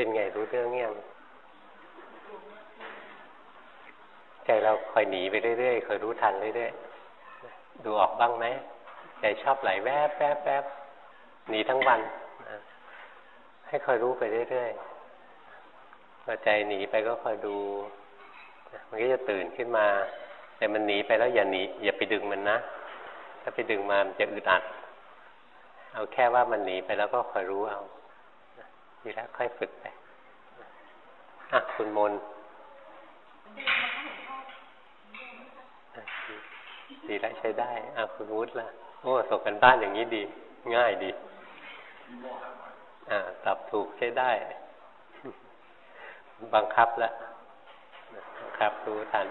เป็นไงรู้เรื่องยังใจเราคอยหนีไปเรื่อยๆคอยรู้ทันเรื่อยๆดูออกบ้างไหมใจชอบไหลแวบแวบแวบหนีทั้งวันให้คอยรู้ไปเรื่อยๆพอใจหนีไปก็คอยดู มันก็จะตื่นขึ้นมา แต่มันหนีไปแล้วอย่าหนีอย่าไปดึงมันนะ ถ้าไปดึงมามันจะอึดอัด เอาแค่ว่ามันหนีไปแล้วก็คอยรู้เอา ดีแล้วค่อยฝึกไปอะคุณมนดีแล้วใช้ได้อะคุณวุฒิล่ะ โอ้ส่งกันบ้านอย่างนี้ดี ง่ายดี อ่าตอบถูกใช้ได้ บังคับแล้วบังคับรู้ทัน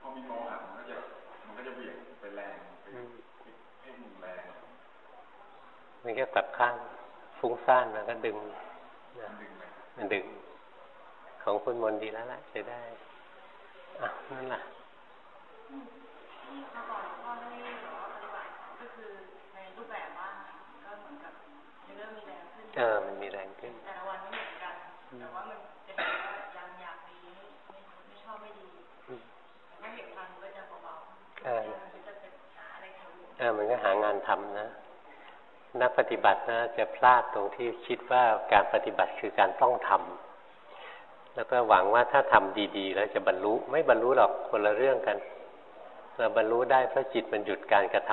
พอมีโมหะมันก็จะมันก็จะเบี่ยงไปแรงให้มันแรงมันก็กลับข้างฟุ้งซ่านมันก็ดึงมันดึง ของคุณมนดีแล้วล่ะใช้ได้อะนั่นแหละเออมันมีแรงขึ้นแต่ละวันไม่เหมือนกันแต่ว่ามันจะเห็นว่ายังอยากดีไม่ไม่ชอบไม่ดีถ้าเห็นทันก็จะเบาๆเออเออมันก็หางานทำนะนักปฏิบัตินะจะพลาดตรงที่คิดว่าการปฏิบัติคือการต้องทำ แล้วก็หวังว่าถ้าทำดีๆ แล้วจะบรรลุไม่บรรลุหรอกคนละเรื่องกัน เราบรรลุได้เพราะจิตมันหยุดการกระท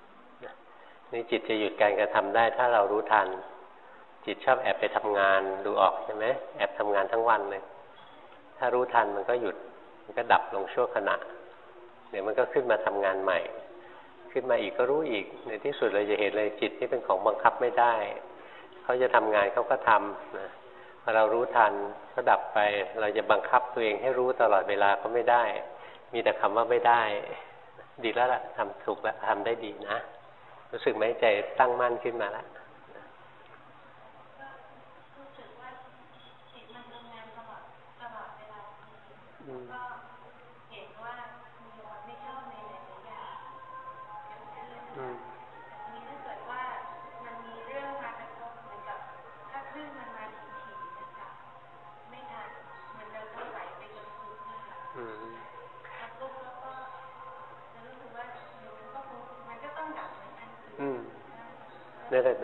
ำนี่จิตจะหยุดการกระทำได้ ถ้าเรารู้ทัน จิตชอบแอบไปทำงานดูออกใช่ไหมแอบทำงานทั้งวันเลย ถ้ารู้ทันมันก็หยุดมันก็ดับลงชั่วขณะเดี๋ยวมันก็ขึ้นมาทำงานใหม่ ขึ้นมาอีกก็รู้อีก ในที่สุดเราจะเห็นเลยจิตที่เป็นของบังคับไม่ได้ เขาจะทำงานเขาก็ทำนะ อเรารู้ทันก็ดับไป เราจะบังคับตัวเองให้รู้ตลอดเวลาก็ไม่ได้ มีแต่คำว่าไม่ได้ ดีแล้วล่ะทำถูกแล้วทำได้ดีนะ รู้สึกไหมใจตั้งมั่นขึ้นมาแล้ว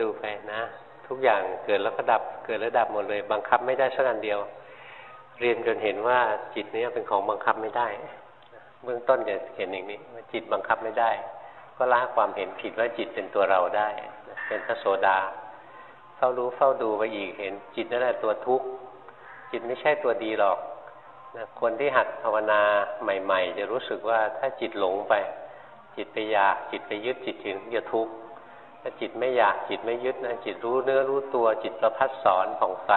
ดูไปนะ ทุกอย่างเกิดแล้วก็ดับ เกิดแล้วดับหมดเลย บังคับไม่ได้สักอันเดียว เรียนจนเห็นว่าจิตนี้เป็นของบังคับไม่ได้ เบื้องต้นจะเห็นอย่างนี้ว่าจิตบังคับไม่ได้ ก็ละความเห็นผิดว่าจิตเป็นตัวเราได้ เป็นพระโสดา เฝ้ารู้เฝ้าดูไปอีกเห็น จิตนั่นแหละตัวทุกข์จิตไม่ใช่ตัวดีหรอกนะคนที่หัดภาวนาใหม่ ๆ จะรู้สึกว่าถ้าจิตหลงไป จิตไปอยากจิตไปยึดจิตถึงจะทุกข์ ถ้าจิตไม่อยากจิตไม่ยึดนะจิตรู้เนื้อรู้ตัวจิตประพัดสอนผ่องใส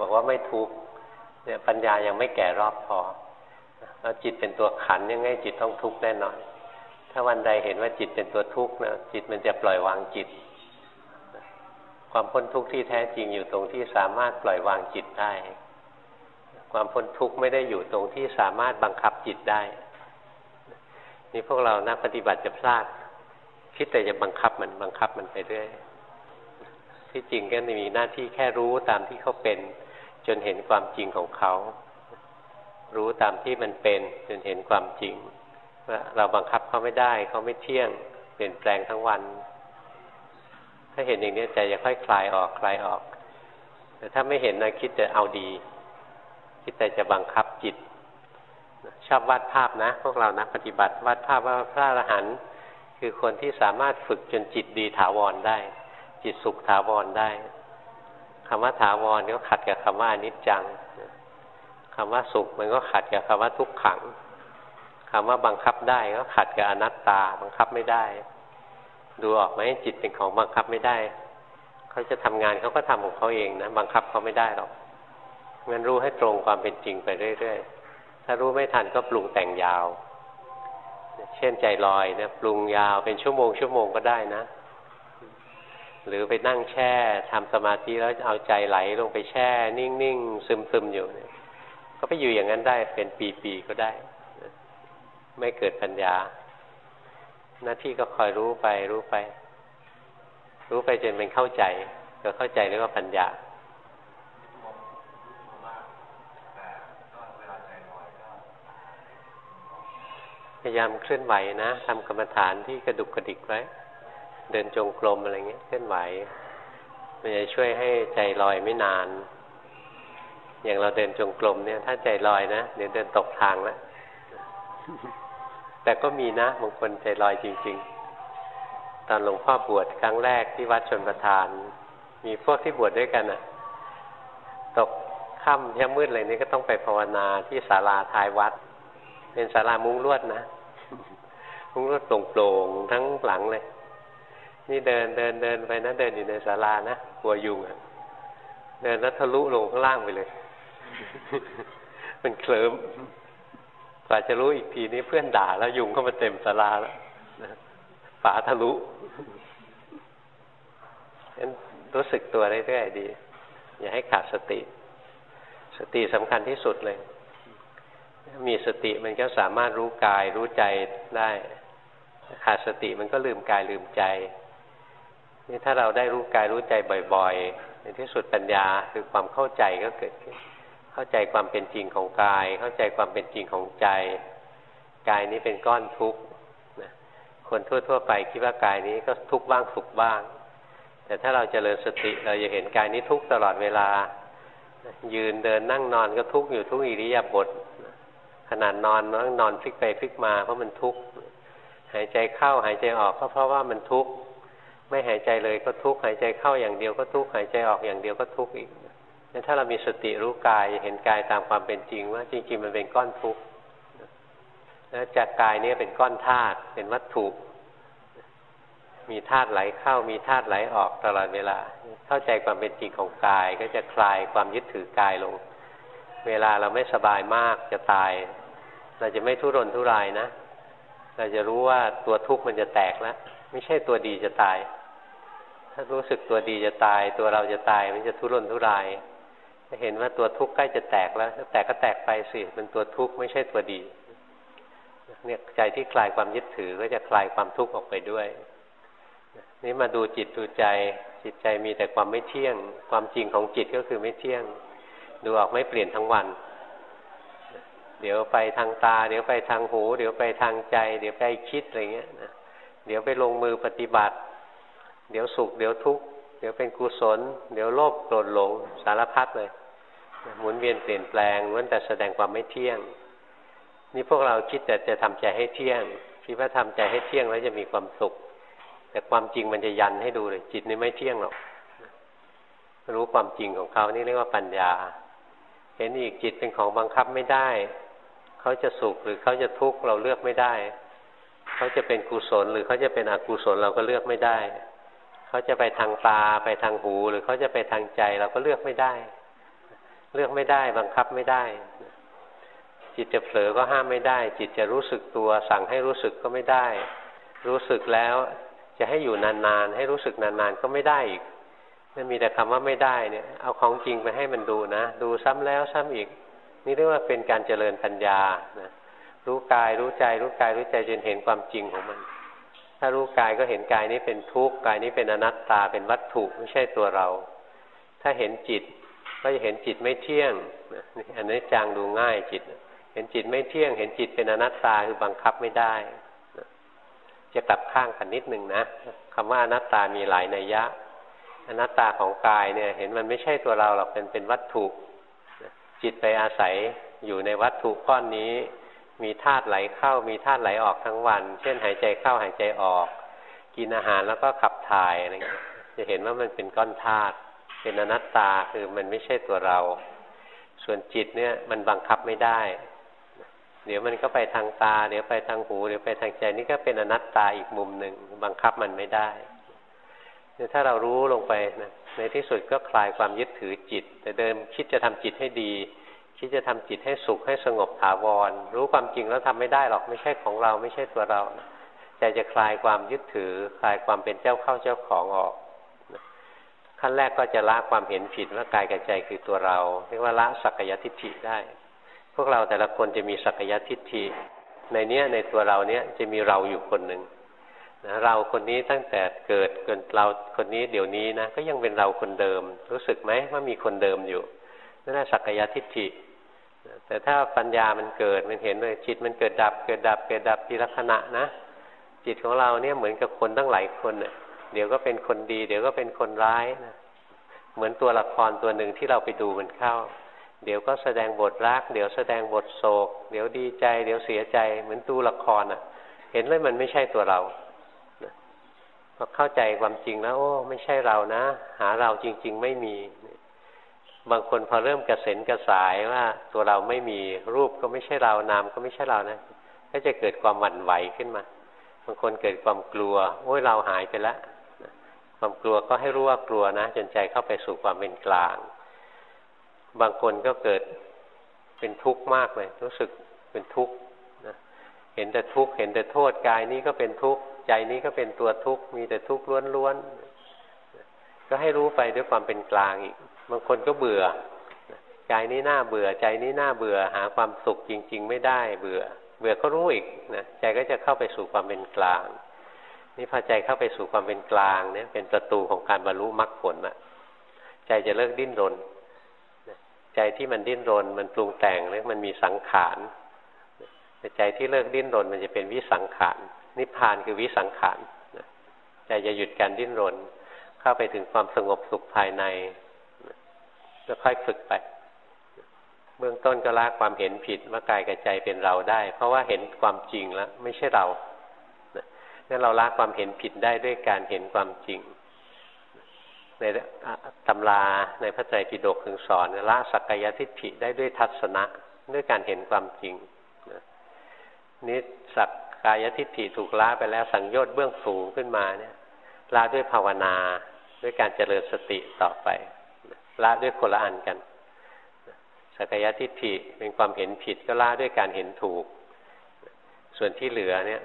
บอกว่าไม่ทุกข์เนี่ยปัญญายังไม่แก่รอบพอแล้วจิตเป็นตัวขันยังไงจิตต้องทุกข์แน่นอนถ้าวันใดเห็นว่าจิตเป็นตัวทุกข์นะจิตมันจะปล่อยวางจิต ความพ้นทุกข์ที่แท้จริงอยู่ตรงที่สามารถปล่อยวางจิตได้ ความพ้นทุกข์ไม่ได้อยู่ตรงที่สามารถบังคับจิตได้ นี่พวกเรานักปฏิบัติจะพลาด คิดแต่จะบังคับมันบังคับมันไปเรื่อยที่จริงก็มีหน้าที่แค่รู้ตามที่เขาเป็น จนเห็นความจริงของเขา รู้ตามที่มันเป็น จนเห็นความจริงว่าเราบังคับเขาไม่ได้เขาไม่เที่ยง เปลี่ยนแปลงทั้งวัน ถ้าเห็นอย่างนี้ใจจะค่อยคลายออกคลายออก แต่ถ้าไม่เห็นนะคิดจะเอาดี คิดแต่จะบังคับจิตชอบวาดภาพนะ พวกเรานะปฏิบัติวาดภาพว่าพระอรหันต์ คือคนที่สามารถฝึกจนจิตดีถาวรได้ จิตสุขถาวรได้คำว่าถาวรก็ขัดกับคำว่าอนิจจังคำว่าสุขมันก็ขัดกับคำว่าทุกขังคำว่าบังคับได้ก็ขัดกับอนัตตา บังคับไม่ได้ ดูออกไหมจิตเป็นของบังคับไม่ได้ เขาจะทำงานเขาก็ทำของเขาเองนะบังคับเขาไม่ได้หรอกงั้นรู้ให้ตรงความเป็นจริงไปเรื่อยๆถ้ารู้ไม่ทันก็ปรุงแต่งยาว เช่นใจลอยเนี่ยปรุงยาวเป็นชั่วโมงชั่วโมงก็ได้นะ หรือไปนั่งแช่ทำสมาธิแล้วเอาใจไหลลงไปแช่ นิ่งๆซึมๆอยู่เนี่ยก็ไปอยู่อย่างนั้นได้เป็นปีๆก็ได้ ไม่เกิดปัญญา หน้าที่ก็คอยรู้ไปรู้ไป รู้ไปจนเป็นเข้าใจก็เข้าใจเรียกว่าปัญญา พยายามเคลื่อนไหวนะทำกรรมฐานที่กระดุกกระดิกไว้ เดินจงกรมอะไรเงี้ยเคลื่อนไหว มันจะช่วยให้ใจลอยไม่นาน อย่างเราเดินจงกรมเนี่ย ถ้าใจลอยนะเดี๋ยวเดินตกทางแล้วแต่ก็มีนะบางคนใจลอยจริง ๆ ตอนหลวงพ่อบวชครั้งแรกที่วัดชนประทาน มีพวกที่บวชดด้วยกันอะตกค่ำแค่มืดเลยนี่ก็ต้องไปภาวนาที่ศาลาท้ายวัด เป็นศาลามุ้งลวดนะ มุ้งลวดโปร่งๆทั้งหลังเลย นี่เดินเดินเดินไปนะเดินอยู่ในศาลานะกลัวยุงอะเดินแล้วทะลุลงข้างล่างไปเลย มันเคลิ้มกว่าจะรู้อีกทีนี้เพื่อนด่าแล้วยุงเข้ามาเต็มศาลาแล้วฝาทะลุงั้นรู้สึกตัวเรื่อยๆดี อย่าให้ขาดสติ สติสำคัญที่สุดเลย มีสติมันก็สามารถรู้กายรู้ใจได้ขาดสติมันก็ลืมกายลืมใจนี่ถ้าเราได้รู้กายรู้ใจบ่อยๆในที่สุดปัญญาคือความเข้าใจก็เกิดขึ้นเข้าใจความเป็นจริงของกาย เข้าใจความเป็นจริงของใจ กายนี้เป็นก้อนทุกข์คนทั่ว ๆ ไปคิดว่ากายนี้ก็ทุกข์บ้างสุขบ้าง แต่ถ้าเราจเจริญสติเราจะเห็นกายนี้ทุกข์ตลอดเวลา ยืนเดินนั่งนอนก็ทุกข์อยู่ทุกอิริยาบถ ขนาดนอนนั่งนอนพลิกไปพลิกมาเพราะมันทุกข์หายใจเข้าหายใจออกก็เพราะว่ามันทุกข์ไม่หายใจเลยก็ทุกข์หายใจเข้าอย่างเดียวก็ทุกข์หายใจออกอย่างเดียวก็ทุกข์อีกงั้นถ้าเรามีสติรู้กายเห็นกายตามความเป็นจริงว่าจริงๆมันเป็นก้อนทุกข์แล้วจากกายนี้เป็นก้อนธาตุเป็นวัตถุ มีธาตุไหลเข้ามีธาตุไหลออกตลอดเวลา เข้าใจความเป็นจริงของกายก็จะคลายความยึดถือกายลง เวลาเราไม่สบายมากจะตาย เราจะไม่ทุรนทุรายนะ เราจะรู้ว่าตัวทุกข์มันจะแตกแล้ว ไม่ใช่ตัวดีจะตาย ถ้ารู้สึกตัวดีจะตาย ตัวเราจะตายมันจะทุรนทุรายจะเห็นว่าตัวทุกข์ใกล้จะแตกแล้วแตกก็แตกไปสิเป็นตัวทุกข์ไม่ใช่ตัวดี เนี่ยใจที่คลายความยึดถือก็จะคลายความทุกข์ออกไปด้วย นี่มาดูจิตดูใจ จิตใจมีแต่ความไม่เที่ยง ความจริงของจิตก็คือไม่เที่ยง ดูออกไม่เปลี่ยนทั้งวัน เดี๋ยวไปทางตา เดี๋ยวไปทางหู เดี๋ยวไปทางใจ เดี๋ยวไปคิดอะไรเงี้ยนะเดี๋ยวไปลงมือปฏิบัติ เดี๋ยวสุข เดี๋ยวทุกข์ เดี๋ยวเป็นกุศล เดี๋ยวโลภโกรธหลงสารพัดเลยหมุนเวียนเปลี่ยนแปลงล้วนแต่แสดงความไม่เที่ยง นี่พวกเราคิดแต่จะทำใจให้เที่ยงคิดว่าทำใจให้เที่ยงแล้วจะมีความสุข แต่ความจริงมันจะยันให้ดูเลย จิตนี่ไม่เที่ยงหรอกรู้ความจริงของเขานี่เรียกว่าปัญญา เห็นอีกจิตเป็นของบังคับไม่ได้ เขาจะสุขหรือเขาจะทุกข์เราเลือกไม่ได้ เขาจะเป็นกุศลหรือเขาจะเป็นอกุศลเราก็เลือกไม่ได้ เขาจะไปทางตาไปทางหู หรือเขาจะไปทางใจเราก็เลือกไม่ได้ เลือกไม่ได้บังคับไม่ได้ จิตจะเผลอก็ห้ามไม่ได้ จิตจะรู้สึกตัวสั่งให้รู้สึกก็ไม่ได้ รู้สึกแล้วจะให้อยู่นานๆ ให้รู้สึกนานๆก็ไม่ได้อีก มันมีแต่คำว่าไม่ได้เนี่ย เอาของจริงไปให้มันดูนะ ดูซ้ำแล้วซ้ำอีก นี่เรียกว่าเป็นการเจริญปัญญานะรู้กายรู้ใจ รู้กายรู้ใจจนเห็นความจริงของมัน ถ้ารู้กายก็เห็นกายนี้เป็นทุกข์กายนี้เป็นอนัตตาเป็นวัตถุไม่ใช่ตัวเรา ถ้าเห็นจิตก็จะเห็นจิตไม่เที่ยงอันนี้จางดูง่ายจิต เห็นจิตไม่เที่ยง เห็นจิตเป็นอนัตตาคือบังคับไม่ได้ จะกลับข้างกันนิดหนึ่งนะคำว่าอนัตตามีหลายนัยยะ อนัตตาของกายเนี่ย เห็นมันไม่ใช่ตัวเราหรอกเป็นเป็นวัตถุจิตไปอาศัยอยู่ในวัตถุก้อนนี้ มีธาตุไหลเข้ามีธาตุไหลออกทั้งวัน เช่นหายใจเข้าหายใจออก กินอาหารแล้วก็ขับถ่ายอะไรเงี้ยจะเห็นว่ามันเป็นก้อนธาตุเป็นอนัตตาคือมันไม่ใช่ตัวเรา ส่วนจิตเนี่ยมันบังคับไม่ได้ เดี๋ยวมันก็ไปทางตา เดี๋ยวไปทางหู เดี๋ยวไปทางใจนี่ก็เป็นอนัตตาอีกมุมหนึ่งบังคับมันไม่ได้ นี่ยถ้าเรารู้ลงไปนะในที่สุดก็คลายความยึดถือจิต แต่เดิมคิดจะทำจิตให้ดี คิดจะทำจิตให้สุขให้สงบถาวร รู้ความจริงแล้วทำไม่ได้หรอกไม่ใช่ของเราไม่ใช่ตัวเราใจจะคลายความยึดถือ คลายความเป็นเจ้าเข้าเจ้าของออกขั้นแรกก็จะละความเห็นผิดว่ากายกับใจคือตัวเรา เรียกว่าละสักกายทิฏฐิได้ พวกเราแต่ละคนจะมีสักยทิฏฐิในเนี้ยในตัวเราเนี้ยจะมีเราอยู่คนหนึ่ง นะเราคนนี้ตั้งแต่เกิดเกินเราคนนี้เดี๋ยวนี้นะก็ยังเป็นเราคนเดิม รู้สึกไหมว่ามีคนเดิมอยู่นั่นแหละสักยทิฏฐิแต่ถ้าปัญญามันเกิดมันเห็นเลยจิตมันเกิดดับ เกิดดับเกิดดับทีละขณะนะ จิตของเราเนี่ยเหมือนกับคนตั้งหลายคนเน่ยเดี๋ยวก็เป็นคนดี เดี๋ยวก็เป็นคนร้ายนะเหมือนตัวละครตัวหนึ่งที่เราไปดูมันเข้า เดี๋ยวก็แสดงบทรัก เดี๋ยวแสดงบทโศก เดี๋ยวดีใจ เดี๋ยวเสียใจ เหมือนตัวละครอะ เห็นเลยมันไม่ใช่ตัวเรา พอเข้าใจความจริงแล้ว โอ้ ไม่ใช่เรานะ หาเราจริง ๆ ไม่มี บางคนพอเริ่มกระเซ็นกระสายว่า ตัวเราไม่มีรูปก็ไม่ใช่เรานามก็ไม่ใช่เรานะก็จะเกิดความหวั่นไหวขึ้นมา บางคนเกิดความกลัว โอ้ยเราหายไปแล้วความกลัวก็ให้รู้ว่ากลัวนะจนใจเข้าไปสู่ความเป็นกลาง บางคนก็เกิดเป็นทุกข์มากเลย รู้สึกเป็นทุกข์นะเห็นแต่ทุกข์เห็นแต่โทษกายนี้ก็เป็นทุกข์ ใจนี้ก็เป็นตัวทุกข์มีแต่ทุกข์ล้วนๆก็ให้รู้ไปด้วยความเป็นกลางอีกบางคนก็เบื่อกายนี้น่าเบื่อใจนี้น่าเบื่อ หาความสุขจริง ๆ ไม่ได้ เบื่อ เบื่อก็รู้อีกนะใจก็จะเข้าไปสู่ความเป็นกลาง นี่พอใจเข้าไปสู่ความเป็นกลางเนี่ย เป็นประตูของการบรรลุมรรคผลอะใจจะเลิกดิ้นรนใจที่มันดิ้นรน มันปรุงแต่งเรียกมันมีสังขารแต่ใจที่เลิกดิ้นรนมันจะเป็นวิสังขาร นิพพานคือวิสังขารใจจะหยุดการดิ้นรน เข้าไปถึงความสงบสุขภายในก็ค่อยฝึกไป เบื้องต้นก็ละความเห็นผิดว่ากายกับใจเป็นเราได้ เพราะว่าเห็นความจริงแล้ว ไม่ใช่เรางั้นเราละความเห็นผิดได้ด้วยการเห็นความจริง ในตำราในพระไตรปิฎกถึงสอนละสักกายทิฏฐิได้ด้วยทัศนะ ด้วยการเห็นความจริงนี่สัก กายทิฏฐิถูกละไปแล้วสังโยชน์เบื้องสูงขึ้นมาเนี่ยละด้วยภาวนาด้วยการเจริญสติต่อไปละด้วยคนละอันกันสักกายทิฏฐิเป็นความเห็นผิดก็ละด้วยการเห็นถูก ส่วนที่เหลือเนี่ย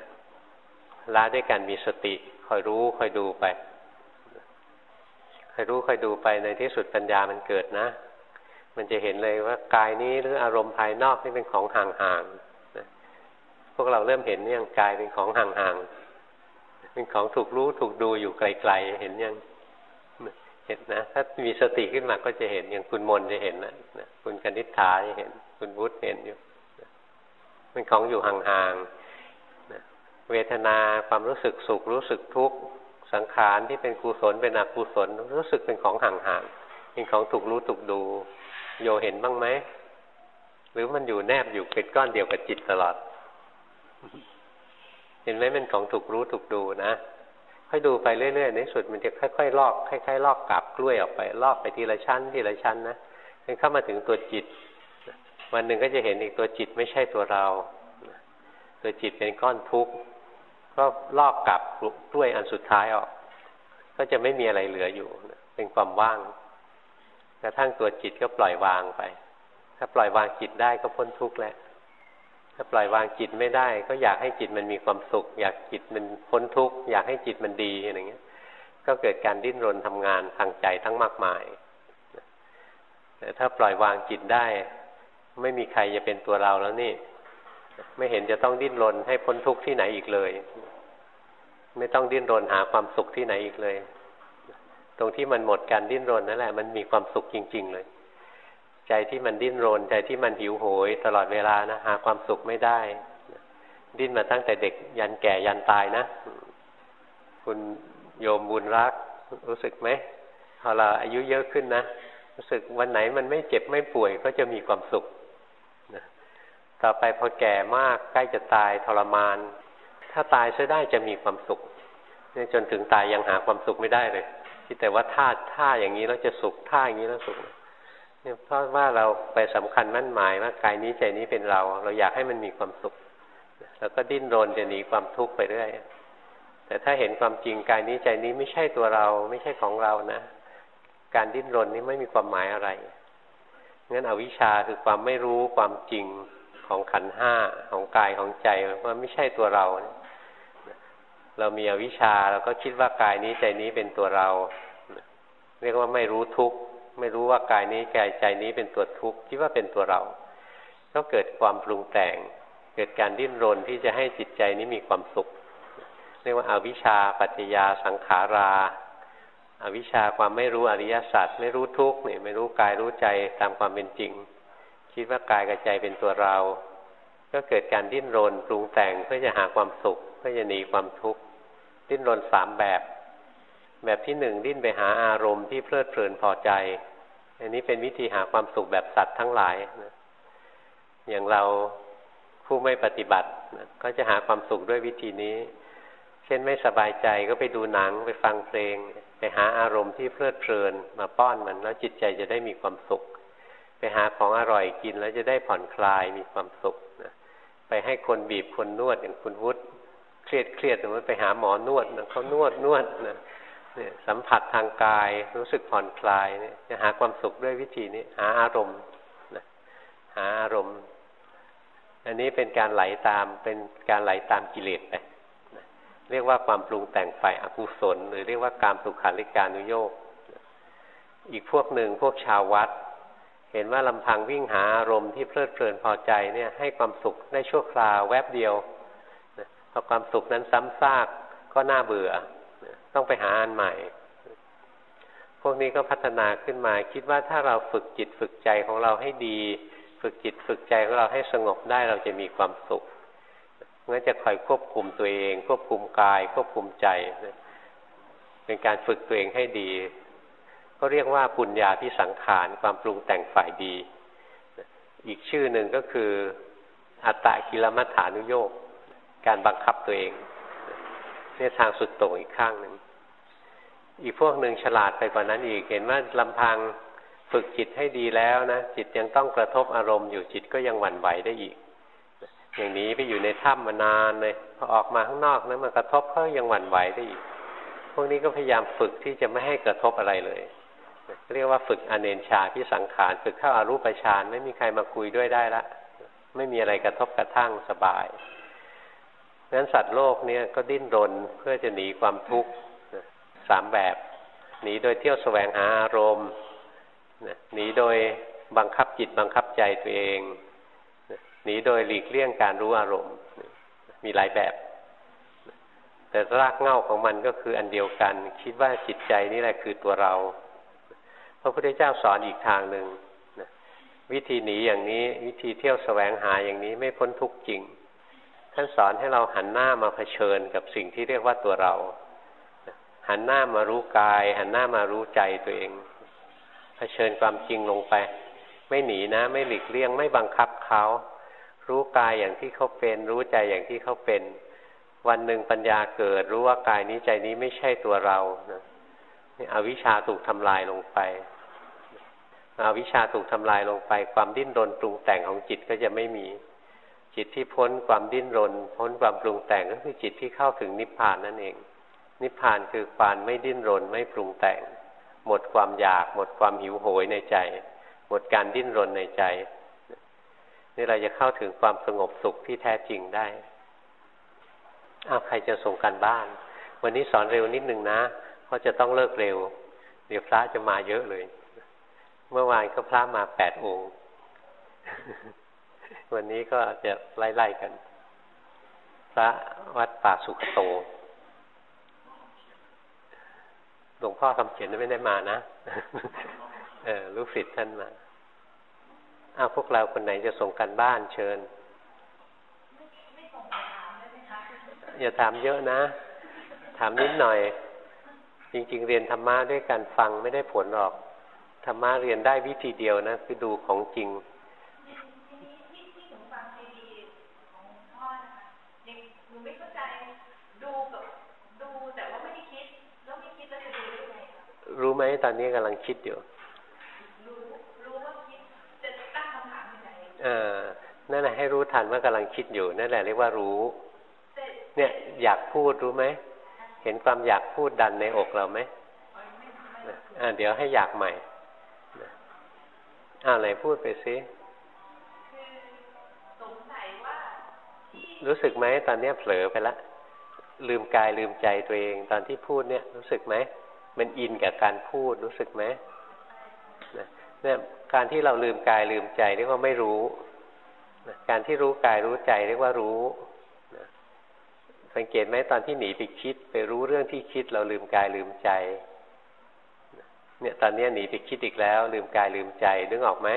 ละด้วยการมีสติคอยรู้คอยดูไปคอยรู้คอยดูไปในที่สุดปัญญามันเกิดนะ มันจะเห็นเลยว่ากายนี้หรืออารมณ์ภายนอกนี่เป็นของห่างๆ พวกเราเริ่มเห็นยังกายเป็นของห่างๆเป็นของถูกรู้ถูกดูอยู่ไกลๆเห็นยังเห็นนะถ้ามีสติขึ้นมาก็จะเห็นอย่างคุณมนจะเห็นนะคุณกนิษฐาจะเห็น คุณวุฒิเห็นอยู่เป็นของอยู่ห่างๆเวทนาความรู้สึกสุขรู้สึกทุกข์สังขารที่เป็นกุศลเป็นอกุศลรู้สึกเป็นของห่างๆเป็นของถูกรู้ถูกดู โยเห็นบ้างไหมหรือมันอยู่แนบอยู่เป็นก้อนเดียวกับจิตตลอด เห็นไหมมันของถูกรู้ถูกดูนะค่อยดูไปเรื่อยๆในสุดมันจะค่อยๆลอกคล้ายๆลอกกาบกล้วยออกไปลอกไปทีละชั้น ทีละชั้นนะจนเข้ามาถึงตัวจิต วันหนึ่งก็จะเห็นอีกตัวจิตไม่ใช่ตัวเรา ตัวจิตเป็นก้อนทุกข์ก็ลอกกลับกล้วยอันสุดท้ายออก ก็จะไม่มีอะไรเหลืออยู่ เป็นความว่างกระทั่งตัวจิตก็ปล่อยวางไป ถ้าปล่อยวางจิตได้ก็พ้นทุกข์แล้ว ถ้าปล่อยวางจิตไม่ได้ ก็อยากให้จิตมันมีความสุข อยากจิตมันพ้นทุกข์อยากให้จิตมันดีอะไรเงี้ย ก็เกิดการดิ้นรนทำงานทางใจทั้งมากมาย แต่ถ้าปล่อยวางจิตได้ ไม่มีใครจะเป็นตัวเราแล้วนี่ ไม่เห็นจะต้องดิ้นรนให้พ้นทุกข์ที่ไหนอีกเลย ไม่ต้องดิ้นรนหาความสุขที่ไหนอีกเลย ตรงที่มันหมดการดิ้นรนนั่นแหละ มันมีความสุขจริง ๆ เลย ใจที่มันดิ้นรน ใจที่มันหิวโหย ตลอดเวลานะหาความสุขไม่ได้ ดิ้นมาตั้งแต่เด็กยันแก่ยันตายนะ คุณโยมบุญรัก รู้สึกไหมพอเราอายุเยอะขึ้นนะรู้สึกวันไหนมันไม่เจ็บไม่ป่วยก็จะมีความสุขต่อไปพอแก่มากใกล้จะตายทรมาน ถ้าตายเสียได้จะมีความสุขเนี่ยจนถึงตายยังหาความสุขไม่ได้เลยคิดแต่ว่าท่าท่าอย่างนี้แล้วจะสุขท่าอย่างนี้แล้วสุข เนี่ยเพราะว่าเราไปสำคัญมั่นหมายว่ากายนี้ใจนี้เป็นเรา เราอยากให้มันมีความสุขแล้วก็ดิ้นรนจะหนีความทุกข์ไปเรื่อยแต่ถ้าเห็นความจริงกายนี้ใจนี้ไม่ใช่ตัวเราไม่ใช่ของเรานะ การดิ้นรนนี้ไม่มีความหมายอะไรงั้นอวิชชาคือความไม่รู้ความจริงของขันห้าของกายของใจว่าไม่ใช่ตัวเรา เรามีอวิชชาเราก็คิดว่ากายนี้ใจนี้เป็นตัวเรา เรียกว่าไม่รู้ทุกข์ ไม่รู้ว่ากายนี้กายใจนี้เป็นตัวทุกข์คิดว่าเป็นตัวเรา ก็เกิดความปรุงแต่ง เกิดการดิ้นรนที่จะให้จิตใจนี้มีความสุข เรียกว่าอาวิชชาปัจจยาสังขาราอาวิชชาความไม่รู้อริยสัจไม่รู้ทุกข์เนี่ยไม่รู้กายรู้ใจตามความเป็นจริง คิดว่ากายกับใจเป็นตัวเรา ก็เกิดการดิ้นรนปรุงแต่งเพื่อจะหาความสุขเพื่อจะหนีความทุกข์ดิ้นรนสามแบบ แบบที่หนึ่งดิ้นไปหาอารมณ์ที่เพลิดเพลินพอใจ อันนี้เป็นวิธีหาความสุขแบบสัตว์ทั้งหลายนะอย่างเราผู้ไม่ปฏิบัตินะก็จะหาความสุขด้วยวิธีนี้ เช่นไม่สบายใจก็ไปดูหนังไปฟังเพลง ไปหาอารมณ์ที่เพลิดเพลินมาป้อนมันแล้วจิตใจจะได้มีความสุข ไปหาของอร่อยกินแล้วจะได้ผ่อนคลายมีความสุขนะไปให้คนบีบคนนวดอย่างคุณวุฒิเครียดเครียดสมมติไปหาหมอนวดนะเขานวดนวดนะ เนี่ยสัมผัสทางกายรู้สึกผ่อนคลายเนี่ยจะหาความสุขด้วยวิธีนี้หาอารมณ์นะหาอารมณ์ อันนี้เป็นการไหลตามเป็นการไหลตามกิเลสไปนะเรียกว่าความปรุงแต่งฝ่ายอกุศล หรือเรียกว่าการสุขาริการนุโยกอีกพวกหนึ่งพวกชาววัด เห็นว่าลำพังวิ่งหาอารมณ์ที่เพลิดเพลินพอใจเนี่ยให้ความสุขได้ชั่วคราวแวบเดียวพอความสุขนั้นซ้ำซากก็น่าเบื่อ ต้องไปหาอันใหม่ พวกนี้ก็พัฒนาขึ้นมา คิดว่าถ้าเราฝึกจิตฝึกใจของเราให้ดี ฝึกจิตฝึกใจของเราให้สงบได้เราจะมีความสุขงั้นจะคอยควบคุมตัวเอง ควบคุมกาย ควบคุมใจ เป็นการฝึกตัวเองให้ดี ก็เรียกว่าปุญญาที่สังขารความปรุงแต่งฝ่ายดี อีกชื่อหนึ่งก็คือ อัตตะกิลมัฐานุโยกการบังคับตัวเองเนี่ยทางสุดโต่งอีกข้างหนึ่ง อีกพวกหนึ่งฉลาดไปกว่านั้นอีก เห็นว่าลำพังฝึกจิตให้ดีแล้วนะจิตยังต้องกระทบอารมณ์อยู่จิตก็ยังหวั่นไหวได้อีก อย่างนี้ไปอยู่ในถ้ำมานานเลยพอออกมาข้างนอกนะมันกระทบก็ยังหวั่นไหวได้อีก พวกนี้ก็พยายามฝึกที่จะไม่ให้กระทบอะไรเลย เรียกว่าฝึกอเนนชาพิสังขารฝึกเข้าอารูปฌานไม่มีใครมาคุยด้วยได้ละไม่มีอะไรกระทบกระทั่งสบายนั้นสัตว์โลกเนี่ยก็ดิ้นรนเพื่อจะหนีความทุกข์ สามแบบหนีโดยเที่ยวแสวงหาอารมณ์หนีโดยบังคับจิตบังคับใจตัวเองหนีโดยหลีกเลี่ยงการรู้อารมณ์ มีหลายแบบ แต่รากเหง้าของมันก็คืออันเดียวกัน คิดว่าจิตใจนี่แหละคือตัวเราพระพุทธเจ้าสอนอีกทางหนึ่งวิธีหนีอย่างนี้วิธีเที่ยวแสวงหาอย่างนี้ไม่พ้นทุกข์จริง ท่านสอนให้เราหันหน้ามาเผชิญกับสิ่งที่เรียกว่าตัวเรา หันหน้ามารู้กาย หันหน้ามารู้ใจตัวเองเผชิญความจริงลงไป ไม่หนีนะ ไม่หลีกเลี่ยง ไม่บังคับเขารู้กายอย่างที่เขาเป็น รู้ใจอย่างที่เขาเป็น วันหนึ่งปัญญาเกิด รู้ว่ากายนี้ใจนี้ไม่ใช่ตัวเรานี่อวิชชาถูกทำลายลงไปอวิชชาถูกทำลายลงไป ความดิ้นรนปรุงแต่งของจิตก็จะไม่มี จิตที่พ้นความดิ้นรน พ้นความปรุงแต่งก็คือจิตที่เข้าถึงนิพพานนั่นเอง นิพพานคือความไม่ดิ้นรนไม่ปรุงแต่ง หมดความอยาก หมดความหิวโหยในใจ หมดการดิ้นรนในใจ นี่เราจะเข้าถึงความสงบสุขที่แท้จริงได้อาใครจะส่งกันบ้าน วันนี้สอนเร็วนิดนึงนะ เพราะจะต้องเลิกเร็ว เดี๋ยวพระจะมาเยอะเลย เมื่อวานก็พระมาแปดองค์ วันนี้ก็จะไล่ๆกัน พระวัดป่าสุขโต หลวงพ่อคำเขียนไม่ได้มานะเออลูกศิษย์ท่านมาอ้าวพวกเราคนไหนจะส่งกันบ้านเชิญอย่าถามเยอะนะ ถามนิดหน่อย จริง ๆ เรียนธรรมะด้วยการฟังไม่ได้ผลหรอกธรรมะเรียนได้วิธีเดียวนะ คือดูของจริง รู้ไหมตอนนี้กำลังคิดอยู่รู้รู้ว่าคิดจะตั้งคำถามยังไงเออนั่นแหละให้รู้ทันว่ากำลังคิดอยู่ นั่นแหละเรียกว่ารู้ เนี่ยอยากพูดรู้ไหม เห็นความอยากพูดดันในอกเราไหมอ่าเดี๋ยวให้อยากใหม่อ้าวไหนพูดไปซิรู้สึกไหมตอนนี้เผลอไปละลืมกายลืมใจตัวเอง ตอนที่พูดเนี่ย รู้สึกไหม มันอินกับการพูดรู้สึกไหมเนี่ยการที่เราลืมกายลืมใจเรียกว่าไม่รู้การที่รู้กายรู้ใจเรียกว่ารู้สังเกตไหมตอนที่หนีไปคิด ไปรู้เรื่องที่คิด เราลืมกายลืมใจเนี่ยตอนนี้หนีไปคิดอีกแล้ว ลืมกายลืมใจนึกออกไหม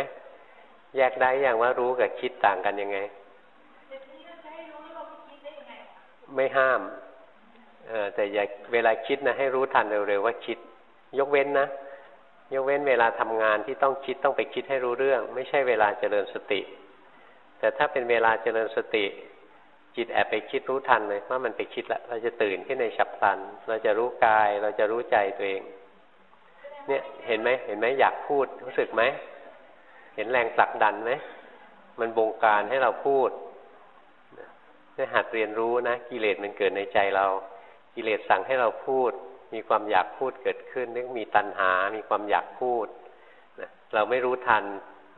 แยกได้อย่างว่ารู้กับคิดต่างกันยังไง ไม่ห้ามเออ แต่อย่าเวลาคิดนะให้รู้ทันเร็วๆว่าคิด ยกเว้นนะยกเว้นเวลาทำงานที่ต้องคิดต้องไปคิดให้รู้เรื่อง ไม่ใช่เวลาเจริญสติ แต่ถ้าเป็นเวลาเจริญสติ จิตแอบไปคิดรู้ทันเลยว่ามันไปคิดแล้วเราจะตื่นขึ้นในฉับพลัน เราจะรู้กายเราจะรู้ใจตัวเอง เนี่ยเห็นไหมเห็นไหมอยากพูดรู้สึกไหมเห็นแรงผลักดันไหมมันบงการให้เราพูดนี่หัดเรียนรู้นะกิเลสมันเกิดในใจเรา กิเลสสั่งให้เราพูด มีความอยากพูดเกิดขึ้นนึกมีตัณหา มีความอยากพูดนะเราไม่รู้ทัน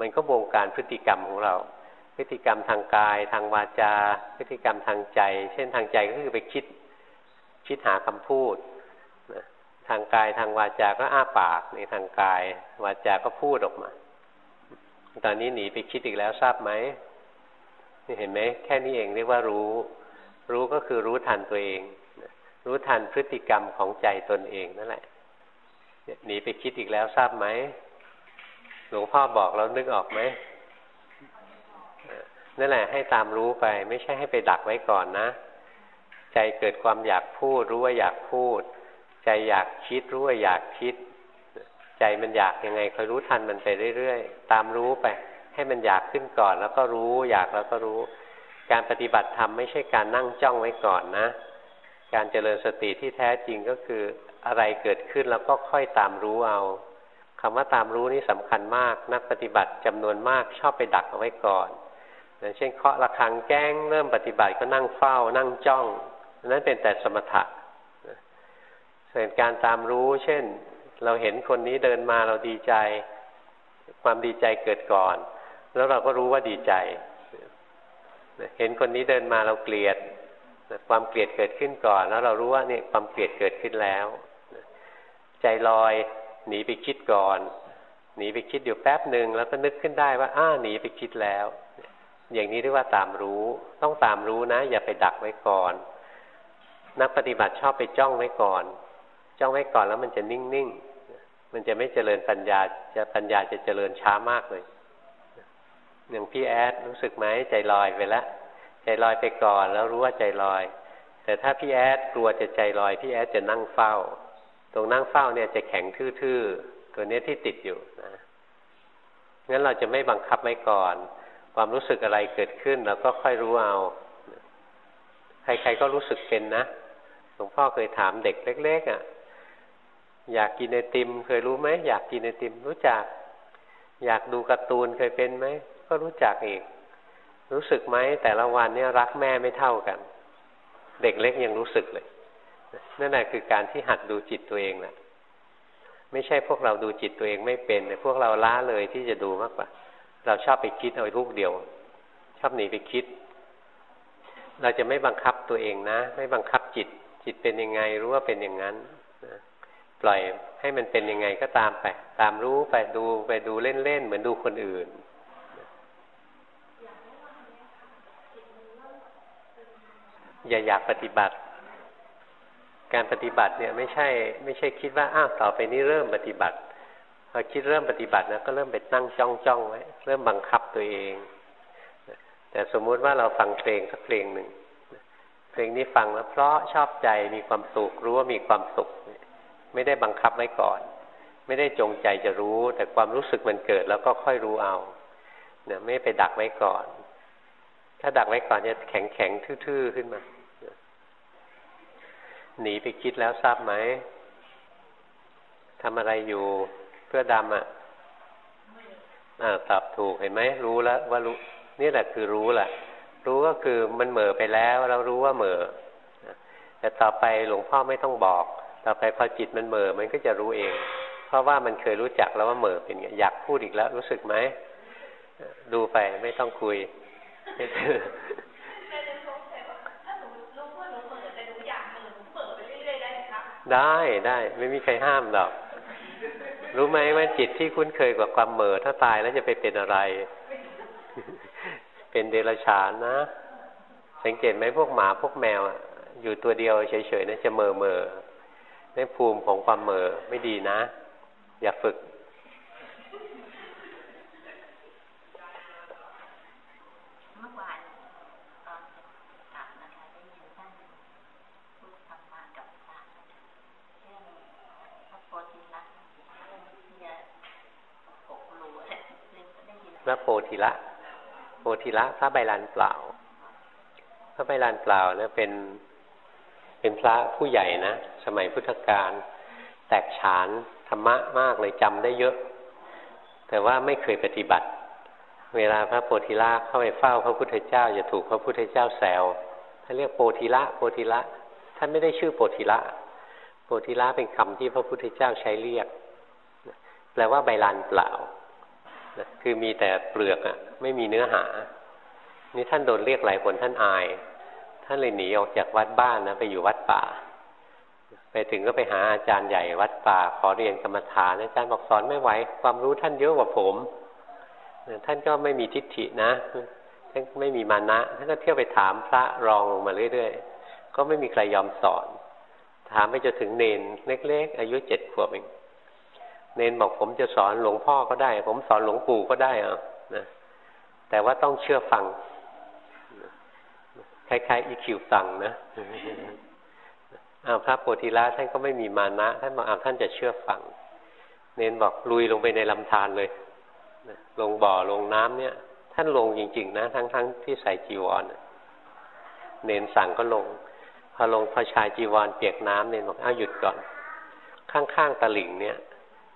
มันก็บงการพฤติกรรมของเรา พฤติกรรมทางกาย ทางวาจา พฤติกรรมทางใจ เช่นทางใจก็คือไปคิด คิดหาคำพูดนะทางกายทางวาจา ก็อ้าปากในทางกาย วาจา ก็พูดออกมา ตอนนี้หนีไปคิดอีกแล้วทราบไหมเห็นไหมแค่นี้เองเรียกว่ารู้ รู้ก็คือรู้ทันตัวเอง รู้ทันพฤติกรรมของใจตนเองนั่นแหละหนีไปคิดอีกแล้วทราบไหมหลวงพ่อบอกแล้วนึกออกไหมนั่นแหละ ให้ตามรู้ไป ไม่ใช่ให้ไปดักไว้ก่อนนะ ใจเกิดความอยากพูด รู้ว่าอยากพูด ใจอยากคิดรู้ว่าอยากคิด ใจมันอยากยังไงคอยรู้ทันมันไปเรื่อยๆตามรู้ไป ให้มันอยากขึ้นก่อน แล้วก็รู้ อยากแล้วก็รู้ การปฏิบัติธรรมไม่ใช่การนั่งจ้องไว้ก่อนนะ การเจริญสติที่แท้จริงก็คืออะไรเกิดขึ้นแล้วก็ค่อยตามรู้เอาคำว่าตามรู้นี่สำคัญมาก นักปฏิบัติจำนวนมากชอบไปดักเอาไว้ก่อนอย่างเช่นเคาะระฆังแก้งเริ่มปฏิบัติก็นั่งเฝ้า นั่งจ้องนั้นเป็นแต่สมถะส่วนการตามรู้ เช่น เราเห็นคนนี้เดินมาเราดีใจ ความดีใจเกิดก่อน แล้วเราก็รู้ว่าดีใจ เห็นคนนี้เดินมาเราเกลียด ความเกลียดเกิดขึ้นก่อน แล้วเรารู้ว่าเนี่ยความเกลียดเกิดขึ้นแล้ว ใจลอยหนีไปคิดก่อน หนีไปคิดอยู่แป๊บหนึ่งแล้วก็นึกขึ้นได้ว่าอ้าหนีไปคิดแล้ว อย่างนี้เรียกว่าตามรู้ ต้องตามรู้นะ อย่าไปดักไว้ก่อน นักปฏิบัติชอบไปจ้องไว้ก่อน จ้องไว้ก่อนแล้วมันจะนิ่งๆมันจะไม่เจริญปัญญาจะปัญญาจะเจริญช้ามากเลยอย่างพี่แอดรู้สึกไหมใจลอยไปแล้ว ใจลอยไปก่อน แล้วรู้ว่าใจลอย แต่ถ้าพี่แอดกลัวจะใจลอย พี่แอดจะนั่งเฝ้า ตรงนั่งเฝ้าเนี่ยจะแข็งทื่อๆตัวนี้ที่ติดอยู่นะงั้นเราจะไม่บังคับไว้ก่อน ความรู้สึกอะไรเกิดขึ้นเราก็ค่อยรู้เอา ใครๆก็รู้สึกเป็นนะหลวงพ่อเคยถามเด็กเล็ก ๆอะอยากกินไอติม เคยรู้ไหมอยากกินไอติม รู้จัก อยากดูการ์ตูนเคยเป็นไหมก็รู้จักอีก รู้สึกไหมแต่ละวันเนี่ยรักแม่ไม่เท่ากัน เด็กเล็กยังรู้สึกเลย นั่นแหละคือการที่หัดดูจิตตัวเองแหละไม่ใช่พวกเราดูจิตตัวเองไม่เป็นแต่พวกเราล้าเลยที่จะดูมากกว่า เราชอบไปคิดเอาลูกเดียว ชอบหนีไปคิด เราจะไม่บังคับตัวเองนะ ไม่บังคับจิต จิตเป็นยังไงรู้ว่าเป็นอย่างนั้นปล่อยให้มันเป็นยังไงก็ตามไป ตามรู้ไปดูไปดูเล่นๆเหมือนดูคนอื่น อย่าอยากปฏิบัติ การปฏิบัติเนี่ยไม่ใช่ ไม่ใช่คิดว่าอ้าวต่อไปนี้เริ่มปฏิบัติพอคิดเริ่มปฏิบัตินะก็เริ่มไปนั่งจ้องจ้องไว้เริ่มบังคับตัวเอง แต่สมมุติว่าเราฟังเพลงสักเพลงหนึ่งเพลงนี้ฟังแล้วเพราะชอบใจมีความสุขรู้ว่ามีความสุข ไม่ได้บังคับไว้ก่อน ไม่ได้จงใจจะรู้ แต่ความรู้สึกมันเกิดแล้วก็ค่อยรู้เอาเนี่ยไม่ไปดักไว้ก่อน ถ้าดักไว้ก่อนจะแข็งแข็งทื่อๆขึ้นมา หนีไปคิดแล้วทราบไหมทำอะไรอยู่เพื่อดำอะอ่าตอบถูกเห็นไหมรู้แล้วว่ารู้นี่แหละคือรู้แหละรู้ก็คือมันเหม่อไปแล้ว เรารู้ว่าเหม่อแต่ต่อไปหลวงพ่อไม่ต้องบอก ต่อไปพอจิตมันเหม่อมันก็จะรู้เอง เพราะว่ามันเคยรู้จักแล้วว่าเหม่อเป็นไงอยากพูดอีกแล้ว รู้สึกไหมดูไปไม่ต้องคุย ได้ได้ไม่มีใครห้ามหรอก รู้ไหมว่าจิตที่คุ้นเคยกับความเหม่อถ้าตายแล้วจะไปเป็นอะไร เป็นเดรัจฉานนะ สังเกตไหมพวกหมาพวกแมวอยู่ตัวเดียวเฉยๆนะจะเม่อเม่อในภูมิของความเหม่อไม่ดีนะ อย่าฝึก ระโพธิละ โพธิละพระใบลานเปล่า พระใบลานเปล่าเนะเป็นเป็นพระผู้ใหญ่นะ สมัยพุทธกาลแตกฉานธรรมะมากเลยจำได้เยอะ แต่ว่าไม่เคยปฏิบัติ เวลาพระโพธิละเข้าไปเฝ้าพระพุทธเจ้าจะถูกพระพุทธเจ้าแซวท่านเรียกโพธิละโพธิละท่านไม่ได้ชื่อโพธิละโพธิละเป็นคำที่พระพุทธเจ้าใช้เรียก แปลว่าใบลานเปล่า คือมีแต่เปลือกอะไม่มีเนื้อหา นี่ท่านโดนเรียกหลายคนท่านอาย ท่านเลยหนีออกจากวัดบ้านนะไปอยู่วัดป่า ไปถึงก็ไปหาอาจารย์ใหญ่วัดป่า ขอเรียนกรรมฐานอาจารย์บอกสอนไม่ไหว ความรู้ท่านเยอะกว่าผม ท่านก็ไม่มีทิฏฐินะท่านไม่มีมานะท่านก็เที่ยวไปถามพระรองลงมาเรื่อยๆก็ไม่มีใครยอมสอน ถามไปจนถึงเนนเล็ก ๆ อายุเจ็ดขวบเอง เนนบอกผมจะสอนหลวงพ่อก็ได้ ผมสอนหลวงปู่ก็ได้อะนะแต่ว่าต้องเชื่อฟังคล้ายๆอีคิวฟังนะอาพระโพธิละท่านก็ไม่มีมานะท่านบอกอาท่านจะเชื่อฟัง เนนบอกลุยลงไปในลำธารเลยลงบ่อลงน้ำเนี่ย ท่านลงจริง ๆ นะ ทั้งๆทที่ใส่จีวรเนนสั่งก็ลง พอลงพอชายจีวรเปียกน้ำเนนบอกเอาหยุดก่อน ข้างๆตลิ่งเนี่ย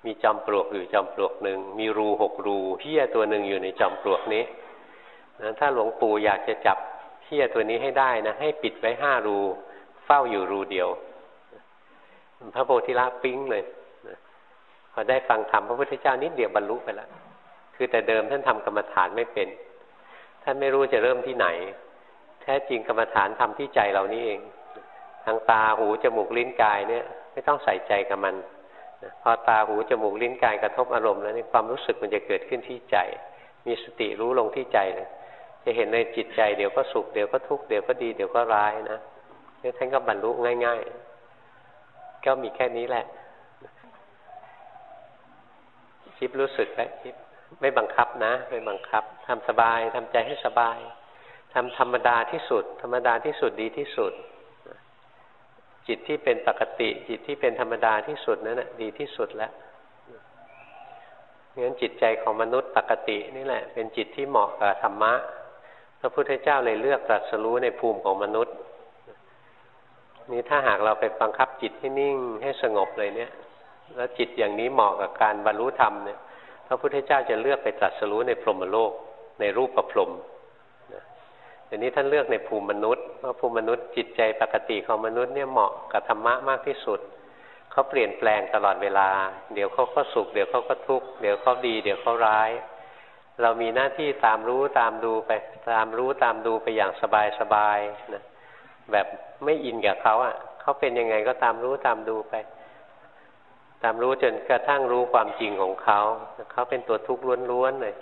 มีจอมปลวกอยู่จอมปลวกหนึ่งมีรูหกรูเฮี้ยตัวหนึ่งอยู่ในจอมปลวกนี้นะถ้าหลวงปู่อยากจะจับเฮี้ยตัวนี้ให้ได้นะให้ปิดไว้ห้ารู เฝ้าอยู่รูเดียว พระโพธิละปิ้งเลยพอได้ฟังธรรมพระพุทธเจ้านิดเดียวบรรลุไปแล้วคือแต่เดิมท่านทำกรรมฐานไม่เป็น ท่านไม่รู้จะเริ่มที่ไหน แท้จริงกรรมฐานทำที่ใจเรานี่เองทางตาหูจมูกลิ้นกายเนี่ย ไม่ต้องใส่ใจกับมัน พอตาหูจมูกลิ้นกายกระทบอารมณ์แล้วนี่ความรู้สึกมันจะเกิดขึ้นที่ใจ มีสติรู้ลงที่ใจเลยจะเห็นในจิตใจเดี๋ยวก็สุขเดี๋ยวก็ทุกข์เดี๋ยวก็ดีเดี๋ยวก็ร้ายนะนี่ท่านก็บรรลุง่าย ๆ ก็มีแค่นี้แหละคิดรู้สึกแล้วคิดไม่บังคับนะไม่บังคับทำสบายทำใจให้สบายทำธรรมดาที่สุด ธรรมดาที่สุดดีที่สุด จิตที่เป็นปกติ จิตที่เป็นธรรมดาที่สุดนั่นแหะดีที่สุดแล้วงั้นจิตใจของมนุษย์ปกตินี่แหละ เป็นจิตที่เหมาะกับธรรมะพระพุทธเจ้าเลยเลือกตรัสรู้ในภูมิของมนุษย์นี่ถ้าหากเราไปบังคับจิตให้นิ่งให้สงบเลยเนี่ย แล้วจิตอย่างนี้เหมาะกับการบรรลุธรรมเนี่ย พระพุทธเจ้าจะเลือกไปตรัสรู้ในพรหมโลกในรูปประพรหม แต่นี้ท่านเลือกในภูมิมนุษย์เพราะภูมิมนุษย์จิตใจปกติของมนุษย์เนี่ยเหมาะกับธรรมะมากที่สุดเขาเปลี่ยนแปลงตลอดเวลา เดี๋ยวเขาก็สุข เดี๋ยวเขาก็ทุกข์เดี๋ยวเขาดี เดี๋ยวเขาร้าย เรามีหน้าที่ตามรู้ตามดูไปตามรู้ตามดูไปอย่างสบายสบายนะแบบไม่อินกับเขาอะเขาเป็นยังไงก็ตามรู้ตามดูไป ตามรู้จนกระทั่งรู้ความจริงของเขาเขาเป็นตัวทุกข์ล้วนๆเลย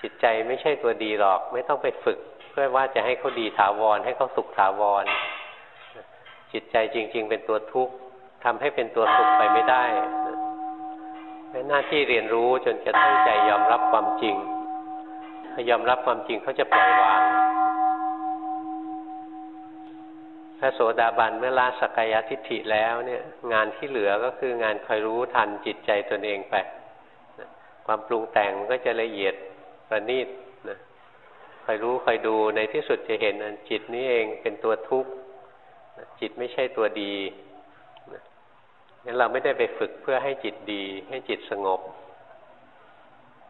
จิตใจไม่ใช่ตัวดีหรอก ไม่ต้องไปฝึก เพื่อว่าจะให้เขาดีถาวร ให้เขาสุขถาวร จิตใจจริง ๆ เป็นตัวทุกข์ทำให้เป็นตัวสุขไปไม่ได้เป็นหน้าที่เรียนรู้จนจะตั้งใจยอมรับความจริงพอยอมรับความจริงเขาจะปล่อยวาง พระโสดาบันเมื่อละสกายทิฏฐิแล้วเนี่ย งานที่เหลือก็คืองานคอยรู้ทันจิตใจตนเองไป ความปรุงแต่งมันก็จะละเอียดประณีต คอยรู้คอยดูในที่สุดจะเห็นจิตนี้เองเป็นตัวทุกข์จิตไม่ใช่ตัวดีงั้นเราไม่ได้ไปฝึกเพื่อให้จิตดี ให้จิตสงบ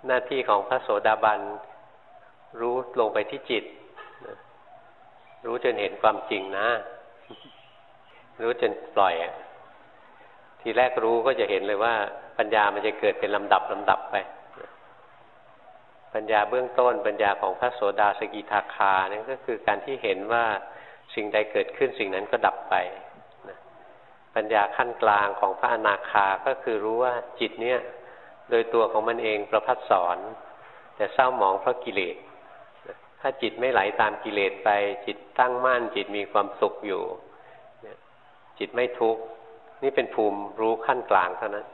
หน้าที่ของพระโสดาบันรู้ลงไปที่จิต รู้จนเห็นความจริงนะ รู้จนปล่อยทีแรกรู้ก็จะเห็นเลยว่า ปัญญามันจะเกิดเป็นลำดับลำดับไป ปัญญาเบื้องต้นปัญญาของพระโสดาสกิทาคานั่นก็คือการที่เห็นว่าสิ่งใดเกิดขึ้นสิ่งนั้นก็ดับไปปัญญาขั้นกลางของพระอนาคาก็คือรู้ว่าจิตเนี่ยโดยตัวของมันเองประพัดสอน แต่เศร้าหมองเพราะกิเลสถ้าจิตไม่ไหลาตามกิเลสไป จิตตั้งมั่น จิตมีความสุขอยู่ จิตไม่ทุกข์นี่เป็นภูมิรู้ขั้นกลางเท่านั้น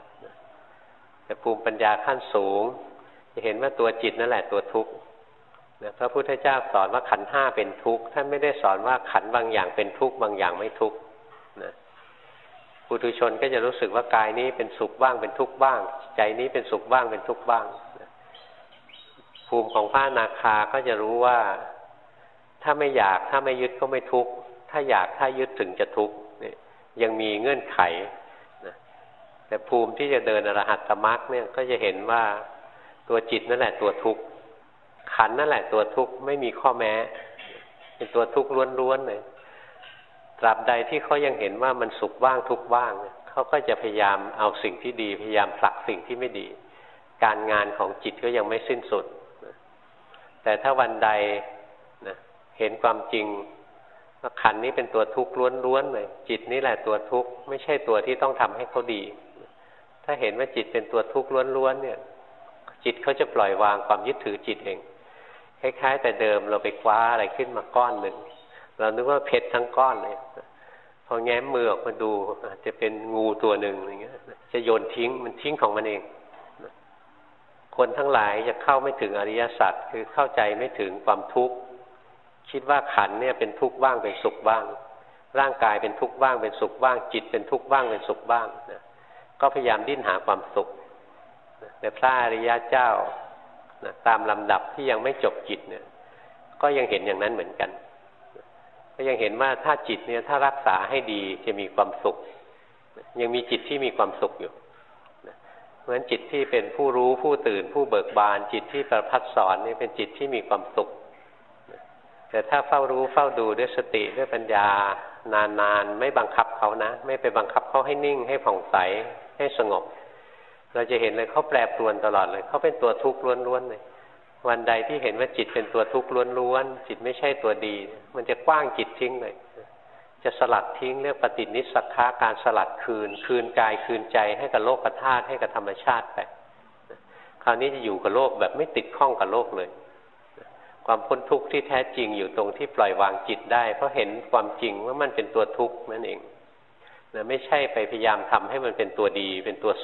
แต่ภูมิปัญญาขั้นสูง จะเห็นว่าตัวจิตนั่นแหละตัวทุกข์พระพุทธเจ้าสอนว่าขันห้าเป็นทุกข์ท่านไม่ได้สอนว่าขันบางอย่างเป็นทุกข์บางอย่างไม่ทุกข์นะปุถุชนก็จะรู้สึกว่ากายนี้เป็นสุขบ้างเป็นทุกข์บ้าง ใจนี้เป็นสุขบ้างเป็นทุกข์บ้างภูภูมิของพระนาคาก็จะรู้ว่า ถ้าไม่อยากถ้าไม่ยึดก็ไม่ทุกข์ถ้าอยากถ้ายึดถึงจะทุกข์เนี่ยยังมีเงื่อนไขนะแต่ภูมิที่จะเดินอรหัตตมรรคเนี่ยก็จะเห็นว่า ตัวจิตนั่นแหละตัวทุกข์ขันนั่นแหละตัวทุกข์ไม่มีข้อแม้ เป็นตัวทุกข์ล้วนๆเลยตราบใดที่เขายังเห็นว่ามันสุขบ้างทุกข์บ้างเขาก็จะพยายามเอาสิ่งที่ดี พยายามผลักสิ่งที่ไม่ดี การงานของจิตก็ยังไม่สิ้นสุด แต่ถ้าวันใดนะเห็นความจริงว่าขันนี้เป็นตัวทุกข์ล้วนๆเลยจิตนี่แหละตัวทุกข์ไม่ใช่ตัวที่ต้องทำให้เขาดี ถ้าเห็นว่าจิตเป็นตัวทุกข์ล้วนๆเนี่ย จิตเขาจะปล่อยวางความยึดถือจิตเอง คล้าย ๆ แต่เดิมเราไปคว้าอะไรขึ้นมาก้อนหนึ่ง เรานึกว่าเพชรทั้งก้อนเลยพอแง้มมือออกมาดูอาจจะเป็นงูตัวหนึ่งอย่างเงี้ยจะโยนทิ้งมันทิ้งของมันเอง คนทั้งหลายจะเข้าไม่ถึงอริยสัจคือเข้าใจไม่ถึงความทุกข์คิดว่าขันเนี่ยเป็นทุกข์บ้างเป็นสุขบ้าง ร่างกายเป็นทุกข์บ้างเป็นสุขบ้าง จิตเป็นทุกข์บ้างเป็นสุขบ้างนะก็พยายามดิ้นหาความสุข แต่พระอริยะเจ้านะตามลำดับที่ยังไม่จบจิตเนี่ย ก็ยังเห็นอย่างนั้นเหมือนกัน ก็ยังเห็นว่าถ้าจิตเนี่ยถ้ารักษาให้ดีจะมีความสุข ยังมีจิตที่มีความสุขอยู่เพราะฉะนั้นจิตที่เป็นผู้รู้ผู้ตื่นผู้เบิกบาน จิตที่ประพัดสอนนี่เป็นจิตที่มีความสุข แต่ถ้าเฝ้ารู้เฝ้าดูด้วยสติด้วยปัญญานานๆ ไม่บังคับเขานะ ไม่ไปบังคับเขาให้นิ่งให้ผ่องใสให้สงบ เราจะเห็นเลยเขาแปรปรวนตลอดเลยเขาเป็นตัวทุกข์ล้วนๆเลยวันใดที่เห็นว่าจิตเป็นตัวทุกข์ล้วนๆจิตไม่ใช่ตัวดี มันจะกว้างจิตทิ้งเลย จะสลัดทิ้งเรื่องปฏินิสักขาการสลัดคืน คืนกายคืนใจให้กับโลกธาตุให้กับธรรมชาติไปคราวนี้จะอยู่กับโลกแบบไม่ติดข้องกับโลกเลย ความพ้นทุกข์ที่แท้จริงอยู่ตรงที่ปล่อยวางจิตได้ เพราะเห็นความจริงว่ามันเป็นตัวทุกข์นั่นเองนะไม่ใช่ไปพยายามทำให้มันเป็นตัวดี เป็นตัวสุข